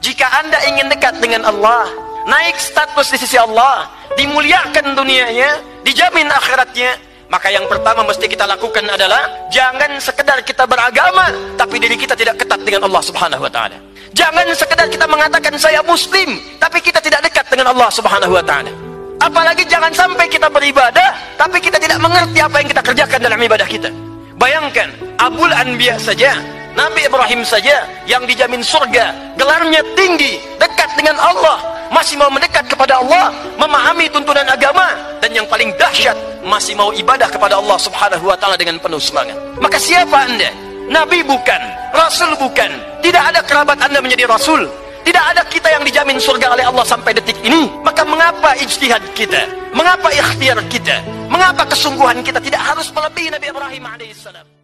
Jika anda ingin dekat dengan Allah, naik status di sisi Allah, dimuliakan dunianya, dijamin akhiratnya, maka yang pertama mesti kita lakukan adalah jangan sekedar kita beragama, tapi diri kita tidak ketat dengan Allah Subhanahu wa taala. Jangan sekedar kita mengatakan saya muslim, tapi kita tidak dekat dengan Allah Subhanahu wa taala. Apalagi jangan sampai kita beribadah, tapi kita tidak mengerti apa yang kita kerjakan dalam ibadah kita. Bayangkan, Abul Anbiya saja, Nabi Ibrahim saja yang dijamin surga, gelarnya tinggi, dekat dengan Allah, masih mau mendekat kepada Allah, memahami tuntunan agama, dan yang paling dahsyat, masih mau ibadah kepada Allah Subhanahu wa taala dengan penuh semangat. Maka siapa Anda? Nabi bukan, rasul bukan. Tidak ada kerabat Anda menjadi rasul. Tidak ada kita yang dijamin surga oleh Allah sampai detik ini. Maka mengapa ijtihad kita? Mengapa ikhtiar kita? Mengapa kesungguhan kita tidak harus melebihi Nabi Ibrahim alaihissalam?